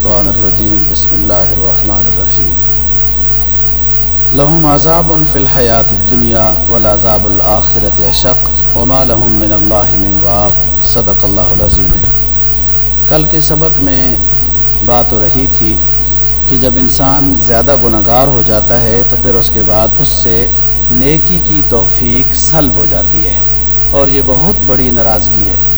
الشيطان الرجيم بسم الله الرحمن الرحيم لهم عذاب في الحياة الدنيا والعذاب الآخرة أشق وما لهم من الله من واق۔ صدق اللہ العظیم۔ کل کے سبق میں بات ہو رہی تھی کہ جب انسان زیادہ گناہ گار ہو جاتا ہے تو پھر اس کے بعد اس سے نیکی کی توفیق سلب ہو جاتی ہے اور یہ بہت بڑی ناراضگی ہے۔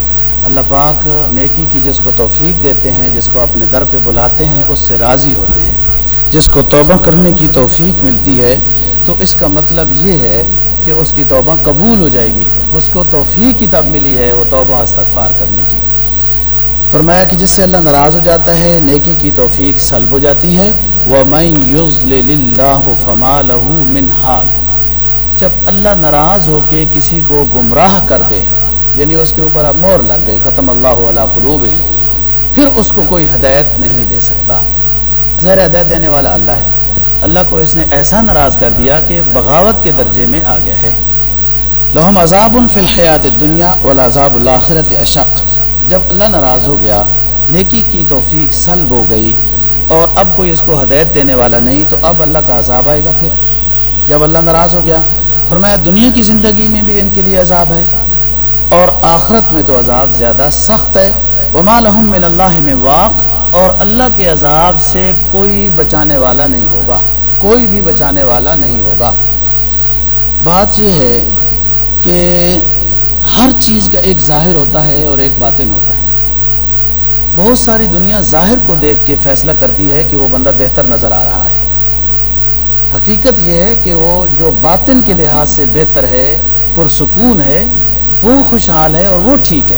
اللہ پاک نیکی کی جس کو توفیق دیتے ہیں، جس کو اپنے در پہ بلاتے ہیں، اس سے راضی ہوتے ہیں۔ جس کو توبہ کرنے کی توفیق ملتی ہے، تو اس کا مطلب یہ ہے کہ اس کی توبہ قبول ہو جائے گی۔ اس کو توفیق کی تب ملی ہے، وہ توبہ استغفار کرنے کی۔ فرمایا کہ جس سے اللہ ناراض ہو جاتا ہے، نیکی کی توفیق سلب ہو جاتی ہے۔ وہ میں یوز فما لہو منہاد جب اللہ ناراض ہو کے کسی کو گمراہ کر دے یعنی اس کے اوپر اب مور لگ گئی، ختم اللہ علیہ قلوب پھر اس کو کوئی ہدایت نہیں دے سکتا۔ زہر ہدایت دینے والا اللہ ہے۔ اللہ کو اس نے ایسا ناراض کر دیا کہ بغاوت کے درجے میں آ گیا ہے۔ لہم عذاب فی الحیات دنیا والعذاب الآخرت اشق۔ جب اللہ ناراض ہو گیا، نیکی کی توفیق سلب ہو گئی اور اب کوئی اس کو ہدایت دینے والا نہیں، تو اب اللہ کا عذاب آئے گا پھر۔ جب اللہ ناراض ہو گیا، فرمایا دنیا کی زندگی میں بھی ان کے لیے عذاب ہے۔ اور آخرت میں تو عذاب زیادہ سخت ہے۔ وما لہم من اللہ میں واق۔ اور اللہ کے عذاب سے کوئی بچانے والا نہیں ہوگا۔ کوئی بھی بچانے والا نہیں ہوگا۔ بات یہ ہے کہ ہر چیز کا ایک ظاہر ہوتا ہے اور ایک باطن ہوتا ہے۔ بہت ساری دنیا ظاہر کو دیکھ کے فیصلہ کرتی ہے کہ وہ بندہ بہتر نظر آ رہا ہے۔ حقیقت یہ ہے کہ وہ جو باطن کے لحاظ سے بہتر ہے، پرسکون ہے وہ خوشحال ہے اور وہ ٹھیک ہے۔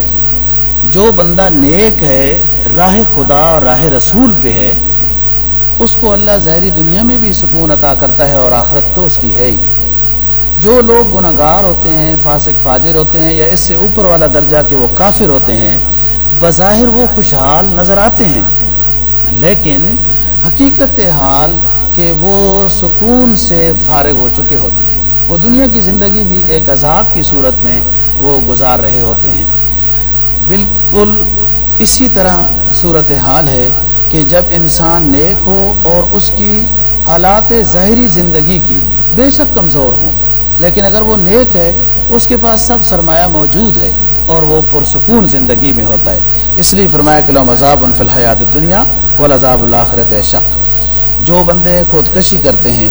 جو بندہ نیک ہے، راہ خدا اور راہ رسول پہ ہے، اس کو اللہ ظاہری دنیا میں بھی سکون عطا کرتا ہے اور آخرت تو اس کی ہے ہی۔ جو لوگ گناہ گار ہوتے ہیں، فاسق، فاجر ہوتے ہیں یا اس سے اوپر والا درجہ کہ وہ کافر ہوتے ہیں، بظاہر وہ خوشحال نظر آتے ہیں۔ لیکن حقیقت حال کہ وہ سکون سے فارغ ہو چکے ہوتے ہیں۔ وہ دنیا کی زندگی بھی ایک عذاب کی صورت میں وہ گزار رہے ہوتے ہیں۔ بالکل اسی طرح صورت حال ہے کہ جب انسان نیک ہو اور اس کی حالات ظاہری زندگی کی بے شک کمزور ہوں، لیکن اگر وہ نیک ہے، اس کے پاس سب سرمایہ موجود ہے اور وہ پرسکون زندگی میں ہوتا ہے۔ اس لیے فرمایا کہ لو مذاب فی الحیات دنیا و لذاب الآخرت شق۔ جو بندے خودکشی کرتے ہیں،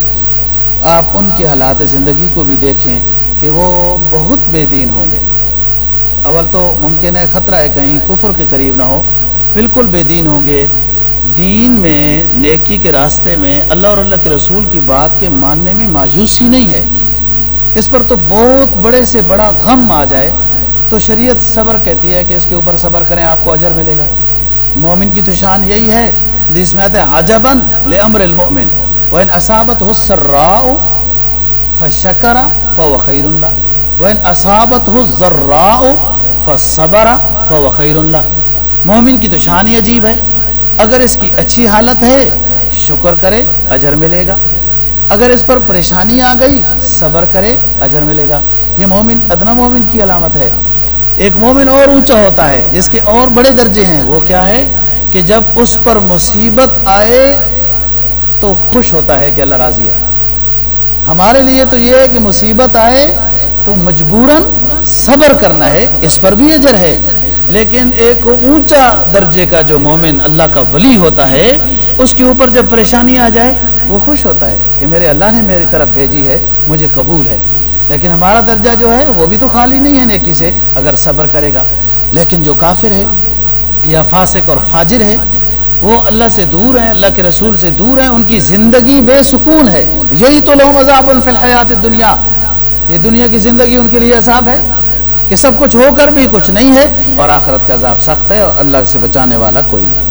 آپ ان کے حالات زندگی کو بھی دیکھیں کہ وہ بہت بے دین ہوں گے۔ اول تو ممکن ہے خطرہ ہے کہیں کفر کے قریب نہ ہو۔ بالکل بے دین ہوں گے۔ دین میں، نیکی کے راستے میں، اللہ اور اللہ کے رسول کی بات کے ماننے میں مایوسی نہیں ہے۔ اس پر تو بہت بڑے سے بڑا غم آ جائے۔ تو شریعت صبر کہتی ہے کہ اس کے اوپر صبر کریں، آپ کو اجر ملے گا۔ مومن کی تو شان یہی ہے۔ حدیث میں آتے ہیں عجبن لامر المؤمن وان اصابت ہو سراء فشکر فهو خیر اللہ وان اصابت ہو ذراء فصبر فهو خیر اللہ مومن کی تو شان ہی عجیب ہے. اگر اس کی اچھی حالت ہے، شکر کرے، اجر ملے گا. اگر اس پر پریشانی آ گئی، صبر کرے، اجر ملے گا. یہ مومن، ادنا مومن کی علامت ہے. ایک مومن اور اونچا ہوتا ہے، جس کے اور بڑے درجے ہیں. وہ کیا ہے؟ کہ جب اس پر مصیبت آئے، تو خوش ہوتا ہے کہ اللہ راضی ہے. ہمارے لیے تو یہ ہے کہ مصیبت آئے تو مجبوراً صبر کرنا ہے، اس پر بھی اجر ہے۔ لیکن ایک اونچا درجے کا جو مومن اللہ کا ولی ہوتا ہے، اس کے اوپر جب پریشانی آ جائے، وہ خوش ہوتا ہے کہ میرے اللہ نے میری طرف بھیجی ہے، مجھے قبول ہے۔ لیکن ہمارا درجہ جو ہے، وہ بھی تو خالی نہیں ہے نیکی سے، اگر صبر کرے گا۔ لیکن جو کافر ہے یا فاسق اور فاجر ہے وہ اللہ سے دور ہیں، اللہ کے رسول سے دور ہیں، ان کی زندگی بے سکون ہے۔ یہی تو لو مذاب فی الحیات دنیا یہ دنیا کی زندگی ان کے لیے عذاب ہے کہ سب کچھ ہو کر بھی کچھ نہیں ہے اور آخرت کا عذاب سخت ہے اور اللہ سے بچانے والا کوئی نہیں۔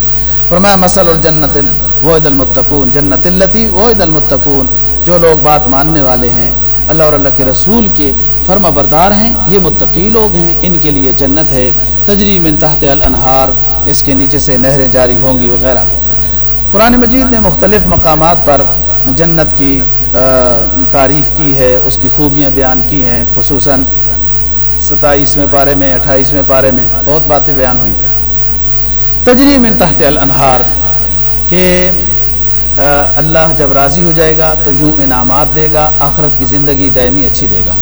فرمایا، مسل الجنت وعد المتقون، جنت التی وعد المتقون۔ جو لوگ بات ماننے والے ہیں، اللہ اور اللہ کے رسول کے فرما بردار ہیں، یہ متقی لوگ ہیں، ان کے لیے جنت ہے۔ تجری من تحت الانہار۔ اس کے نیچے سے نہریں جاری ہوں گی وغیرہ۔ قرآن مجید نے مختلف مقامات پر جنت کی تعریف کی ہے، اس کی خوبیاں بیان کی ہیں، خصوصاً ستائیسویں پارے میں، اٹھائیسویں پارے میں بہت باتیں بیان ہوئی۔ تجری من تحت الانہار، کہ اللہ جب راضی ہو جائے گا تو یوں انعامات دے گا، آخرت کی زندگی دائمی اچھی دے گا۔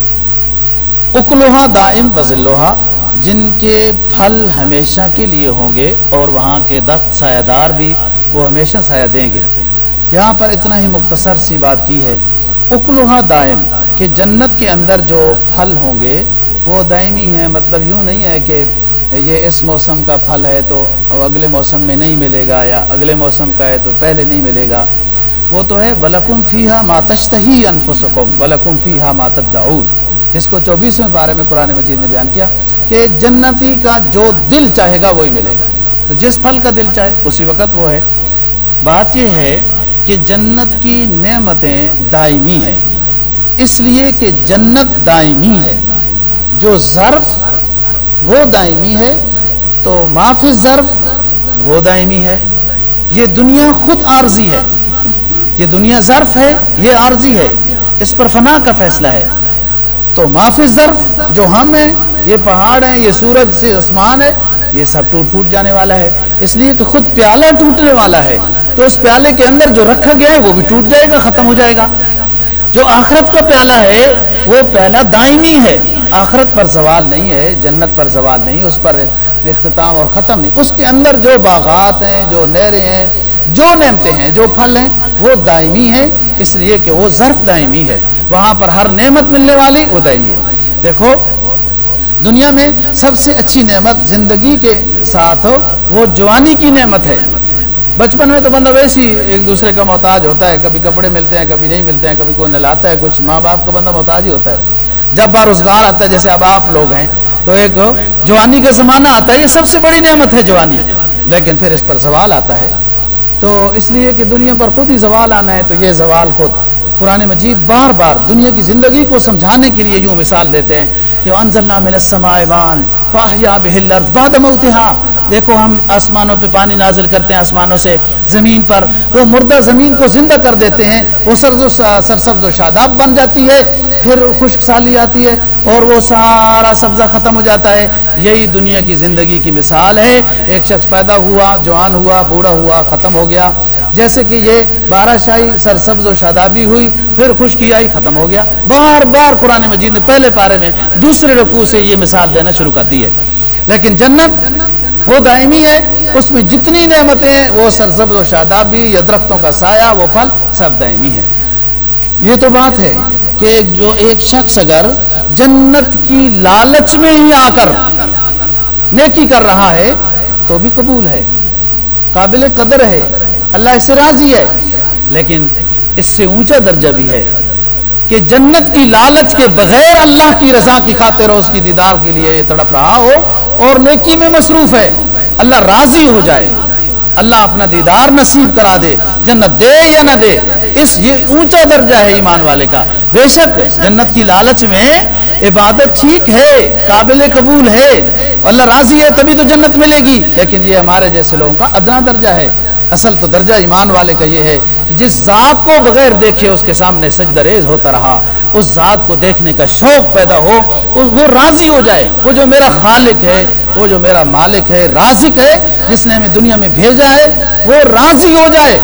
اکلوہا دائم بزلوہا جن کے پھل ہمیشہ کے لیے ہوں گے اور وہاں کے درخت سایہ دار بھی وہ ہمیشہ سایہ دیں گے۔ یہاں پر اتنا ہی مختصر سی بات کی ہے۔ اکلوہا دائم کہ جنت کے اندر جو پھل ہوں گے وہ دائمی ہیں مطلب یوں نہیں ہے کہ یہ اس موسم کا پھل ہے تو اگلے موسم میں نہیں ملے گا یا اگلے موسم کا ہے تو پہلے نہیں ملے گا۔ وہ تو ہے ولکم فیحا ماتشت ہی انفسکم ولکم فیحا ماتدعون جس کو چوبیسویں بارے میں قرآن مجید نے بیان کیا کہ جنتی کا جو دل چاہے گا وہی ملے گا۔ تو جس پھل کا دل چاہے، اسی وقت وہ ہے۔ بات یہ ہے کہ جنت کی نعمتیں دائمی ہیں۔ اس لیے کہ جنت دائمی ہے۔ جو ظرف وہ دائمی ہے، تو معافی ظرف وہ دائمی ہے۔ یہ دنیا خود عارضی ہے۔ یہ دنیا ظرف ہے، یہ عارضی ہے۔ اس پر فنا کا فیصلہ ہے۔ تو معافی ظرف جو ہم ہیں، یہ پہاڑ ہیں، یہ سورج سے آسمان ہے، یہ سب ٹوٹ پھوٹ جانے والا ہے۔ اس لیے کہ خود پیالہ ٹوٹنے والا ہے۔ تو اس پیالے کے اندر جو رکھا گیا ہے، وہ بھی ٹوٹ جائے گا، ختم ہو جائے گا۔ جو آخرت کا پیالہ ہے، وہ پیالہ دائمی ہے۔ آخرت پر زوال نہیں ہے، جنت پر زوال نہیں، اس پر اختتام اور ختم نہیں۔ اس کے اندر جو باغات ہیں، جو نہریں ہیں، جو نعمتیں ہیں، جو پھل ہیں، وہ دائمی ہیں۔ اس لیے کہ وہ ظرف دائمی ہے۔ وہاں پر ہر نعمت ملنے والی وہ دیکھو، دنیا میں سب سے اچھی نعمت زندگی کے ساتھ وہ جوانی کی نعمت ہے۔ بچپن میں تو بندہ ویسی ایک دوسرے کا محتاج ہوتا ہے، کبھی کپڑے ملتے ہیں، کبھی نہیں ملتے ہیں، کبھی کوئی نلاتا ہے، کچھ ماں باپ کا بندہ محتاج ہی ہوتا ہے۔ جب بار روزگار آتا ہے، جیسے اب آپ لوگ ہیں، تو ایک جوانی کا زمانہ آتا ہے، یہ سب سے بڑی نعمت ہے جوانی۔ لیکن پھر اس پر زوال آتا ہے، تو اس لیے کہ دنیا پر خود ہی زوال آنا ہے، تو یہ زوال خود۔ قرآن مجید بار بار دنیا کی زندگی کو سمجھانے کے لیے یوں مثال دیتے ہیں کہ انزلنا من السماء ایمان فاحیا به الارض بعد موتها۔ دیکھو ہم آسمانوں پہ پانی نازل کرتے ہیں، آسمانوں سے زمین پر۔ وہ مردہ زمین کو زندہ کر دیتے ہیں، وہ سرز و سرسبز و شاداب بن جاتی ہے، پھر خشک سالی آتی ہے اور وہ سارا سبزہ ختم ہو جاتا ہے۔ یہی دنیا کی زندگی کی مثال ہے۔ ایک شخص پیدا ہوا، جوان ہوا، بوڑھا ہوا، ختم ہو گیا۔ جیسے کہ یہ بارہ شاہی سرسبز و شادابی ہوئی، پھر خشکی آئی ختم ہو گیا۔ بار بار قرآن مجید نے پہلے پارے میں دوسرے رقو سے یہ مثال دینا شروع کر دی ہے۔ لیکن جنت وہ دائمی ہے، اس میں جتنی نعمتیں ہیں، وہ سرسبز و شادابی یا درختوں کا سایہ، وہ پھل سب دائمی ہے یہ تو بات ہے کہ جو ایک شخص اگر جنت کی لالچ میں ہی آ کر نیکی کر رہا ہے، تو بھی قبول ہے۔ قابل قدر ہے۔ اللہ اس سے راضی ہے۔ لیکن اس سے اونچا درجہ بھی ہے کہ جنت کی لالچ کے بغیر اللہ کی رضا کی خاطر اس کی دیدار کے لیے یہ تڑپ رہا ہو اور نیکی میں مصروف ہے۔ اللہ راضی ہو جائے۔ اللہ اپنا دیدار نصیب کرا دے۔ جنت دے یا نہ دے؟ اس یہ اونچا درجہ ہے ایمان والے کا۔ بے شک جنت کی لالچ میں عبادت ٹھیک ہے، قابل قبول ہے۔ اللہ راضی ہے تبھی تو جنت ملے گی۔ لیکن یہ ہمارے جیسے لوگوں کا ادنا درجہ ہے۔ اصل تو درجہ ایمان والے کا یہ ہے کہ جس ذات کو بغیر دیکھے اس کے سامنے سجدریز ہوتا رہا، اس ذات کو دیکھنے کا شوق پیدا ہو وہ راضی ہو جائے۔ وہ جو میرا خالق ہے، وہ جو میرا مالک ہے رازق ہے جس نے ہمیں دنیا میں بھیجا ہے، وہ راضی ہو جائے۔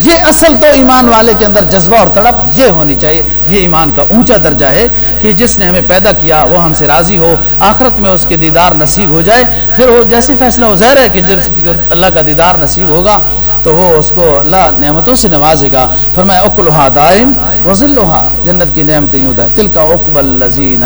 یہ اصل تو ایمان والے کے اندر جذبہ اور تڑپ یہ ہونی چاہیے۔ یہ ایمان کا اونچا درجہ ہے کہ جس نے ہمیں پیدا کیا وہ ہم سے راضی ہو، آخرت میں اس کے دیدار نصیب ہو جائے۔ پھر وہ جیسے فیصلہ ہو ظاہر ہے کہ جس اللہ کا دیدار نصیب ہوگا تو وہ اس کو اللہ نعمتوں سے نوازے گا۔ فرمایا اکلحا دائم وزلحا جنت کی نعمتیں یوں تل کا اقبال لذین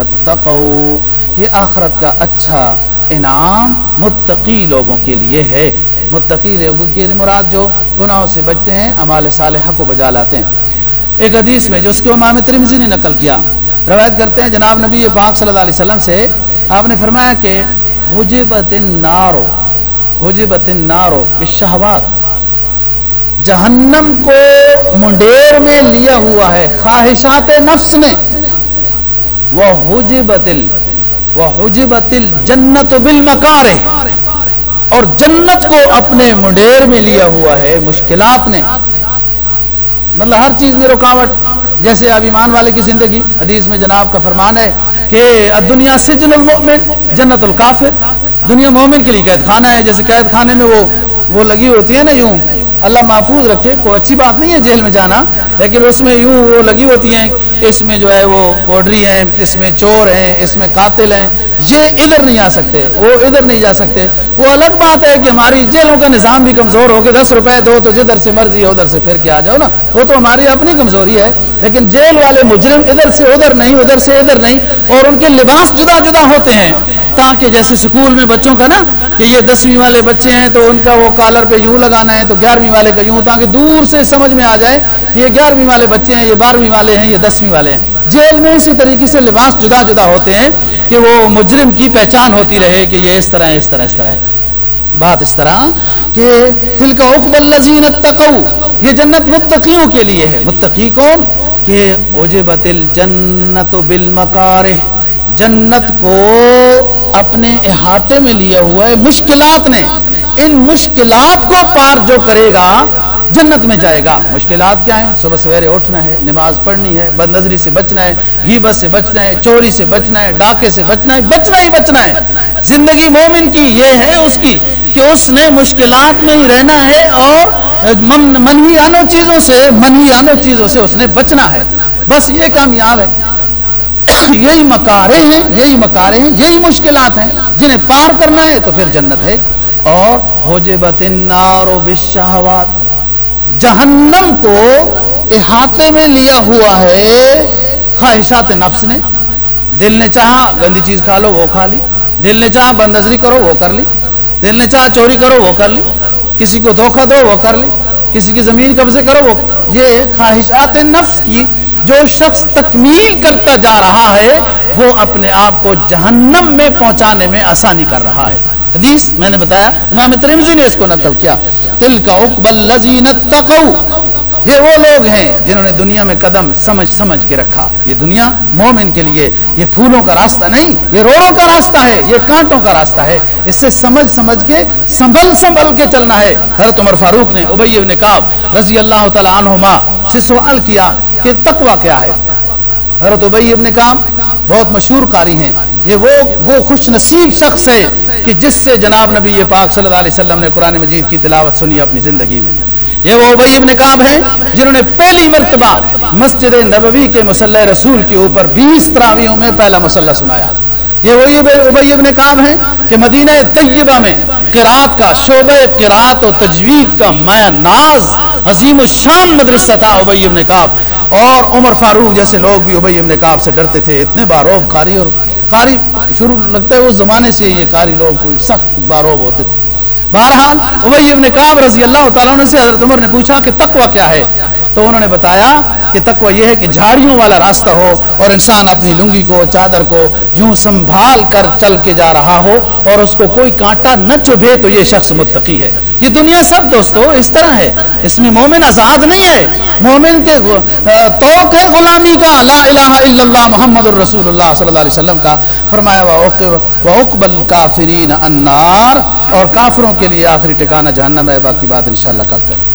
یہ آخرت کا اچھا انعام متقی لوگوں کے لیے ہے۔ متقی لوگوں کے لیے مراد جو گناہوں سے بچتے ہیں امال صالحہ کو بجا لاتے ہیں۔ ایک حدیث میں جو اس کے امام ترمزی نے نقل کیا، روایت کرتے ہیں، جناب نبی پاک صلی اللہ علیہ وسلم سے آپ نے فرمایا کہ حجبت النارو حجبت النارو بالشہوات۔ جہنم کو منڈیر میں لیا ہوا ہے، خواہشات نفس نے۔ وہ حجبت ال وہ حجبت الجنت بالمکارہ اور جنت کو اپنے منڈیر میں لیا ہوا ہے، مشکلات نے۔ مطلب ہر چیز میں رکاوٹ۔ جیسے اب ایمان والے کی زندگی، حدیث میں جناب کا فرمان ہے کہ دنیا سجن المؤمن، جنت الکافر۔ دنیا مومن کے لیے قید خانہ ہے، جیسے قید خانے میں وہ وہ لگی ہوتی ہے نا یوں۔ اللہ محفوظ رکھے، کوئی اچھی بات نہیں ہے جیل میں جانا، لیکن اس میں یوں وہ لگی ہوتی ہیں اس میں جو ہے وہ پوڈری ہیں، اس میں چور ہیں، اس میں قاتل ہیں۔ یہ ادھر نہیں آ سکتے، وہ ادھر نہیں جا سکتے۔ وہ الگ بات ہے کہ ہماری جیلوں کا نظام بھی کمزور ہو کے دس روپے دو تو جدھر سے مرضی ہے، ادھر سے پھر کے آ جاؤ نا۔ وہ تو ہماری اپنی کمزوری ہے، لیکن جیل والے مجرم ادھر سے ادھر نہیں، ادھر سے ادھر نہیں، اور ان کے لباس جدا جدا ہوتے ہیں، تاکہ جیسے سکول میں بچوں کا نا، کہ یہ دسویں والے بچے ہیں تو ان کا وہ کالر پہ یوں لگانا ہے تو گیارہویں والے کا یوں، تاکہ دور سے سمجھ میں آ جائے، یہ گیارہویں والے بچے ہیں، یہ بارہویں والے ہیں، یہ دسویں والے ہیں۔ جیل میں اسی طریقے سے لباس جدا جدا ہوتے ہیں کہ وہ مجرم کی پہچان ہوتی رہے کہ یہ اس طرح ہے، اس طرح اس طرح ہے۔ بات اس طرح کہ دل کا حکم الزین یہ جنت متقیوں کے لیے ہے۔ متقی کون؟ کہ اوجبت الجنت بالمکارہ۔ جنت کو اپنے احاطے میں لیا ہوا ہے، مشکلات نے۔ ان مشکلات کو پار جو کرے گا جنت میں جائے گا۔ مشکلات کیا ہیں؟ صبح سویرے اٹھنا ہے، نماز پڑھنی ہے بد نظری سے بچنا ہے، غیبت سے بچنا ہے، چوری سے بچنا ہے، ڈاکے سے بچنا ہے، بچنا ہی بچنا ہے۔ زندگی مومن کی یہ ہے اس کی کہ اس نے مشکلات میں ہی رہنا ہے اور من منہی آنو چیزوں سے منہی آنو چیزوں سے اس نے بچنا ہے۔ بس یہ کامیاب ہے۔ یہی مکارے ہیں، یہی مکارے ہیں، یہی مشکلات ہیں۔ جنہیں پار کرنا ہے تو پھر جنت ہے۔ اور ہو جے جبت النار بالشہوات۔ جہنم کو احاطے میں لیا ہوا ہے۔ خواہشات نفس نے۔ دل نے چاہا گندی چیز کھا لو، وہ کھا لی۔ دل نے چاہا بندزری کرو، وہ کر لی۔ دل نے چاہا چوری کرو، وہ کر لی۔ کسی کو دھوکہ دو، وہ کر لی۔ کسی کی زمین قبضے کرو، وہ۔ یہ خواہشات نفس کی جو شخص تکمیل کرتا جا رہا ہے، وہ اپنے آپ کو جہنم میں پہنچانے میں آسانی کر رہا ہے۔ حدیث میں نے بتایا، امام ترمزی نے اس کو نقل کیا۔ تل کا اقبال لذین یہ وہ لوگ ہیں جنہوں نے دنیا میں قدم سمجھ سمجھ کے رکھا۔ یہ دنیا مومن کے لیے یہ پھولوں کا راستہ نہیں، یہ روڑوں کا راستہ ہے، یہ کانٹوں کا راستہ ہے۔ اس سے سمجھ سمجھ کے، سنبھل سنبھل کے چلنا ہے۔ حضرت عمر فاروق نے، ابی ابن کعب رضی اللہ تعالی عنہما سے سوال کیا کہ تقوی کیا ہے۔ حضرت ابئی ابن کام بہت مشہور قاری ہیں۔ یہ وہ وہ خوش نصیب شخص ہے۔ کہ جس سے جناب نبی پاک صلی اللہ علیہ وسلم نے قرآن مجید کی تلاوت سنی اپنی زندگی میں، یہ وہ ابئی ابن کام ہیں جنہوں نے پہلی مرتبہ مسجد نبوی کے مسلح رسول کے اوپر بیس تراویوں میں پہلا مسلح سنایا۔ یہ وہی ابئی ابن کام ہیں کہ مدینہ طیبہ میں قرات کا شعبہ قرات و تجوید کا مایا ناز، عظیم الشان مدرسہ تھا ابئی ابن کعب۔ اور عمر فاروق جیسے لوگ بھی ابئی ابن کعب سے ڈرتے تھے، اتنے باروب قاری اور قاری شروع لگتا ہے اس زمانے سے یہ قاری لوگ کوئی سخت باروب ہوتے تھے۔ بہرحال ابئی ابن کعب رضی اللہ تعالیٰ عنہ سے حضرت عمر نے پوچھا کہ تقوی کیا ہے؟ تو انہوں نے بتایا کہ تقوی یہ ہے کہ جھاڑیوں والا راستہ ہو اور انسان اپنی لنگی کو، چادر کو یوں سنبھال کر چل کے جا رہا ہو اور اس کو کوئی کانٹا نہ چبھے تو یہ شخص متقی ہے۔ یہ دنیا سب دوستو اس طرح ہے۔ اس میں مومن آزاد نہیں ہے۔ مومن کے توق ہے غلامی کا۔ لا الہ الا اللہ محمد الرسول اللہ صلی اللہ علیہ وسلم کا فرمایا وَأُقْبَلْ كَافِرِينَ النَّارِ اور کافروں کے لیے آخری ٹھکانہ جہنم ہے، باقی بات انشاءاللہ کل کریں۔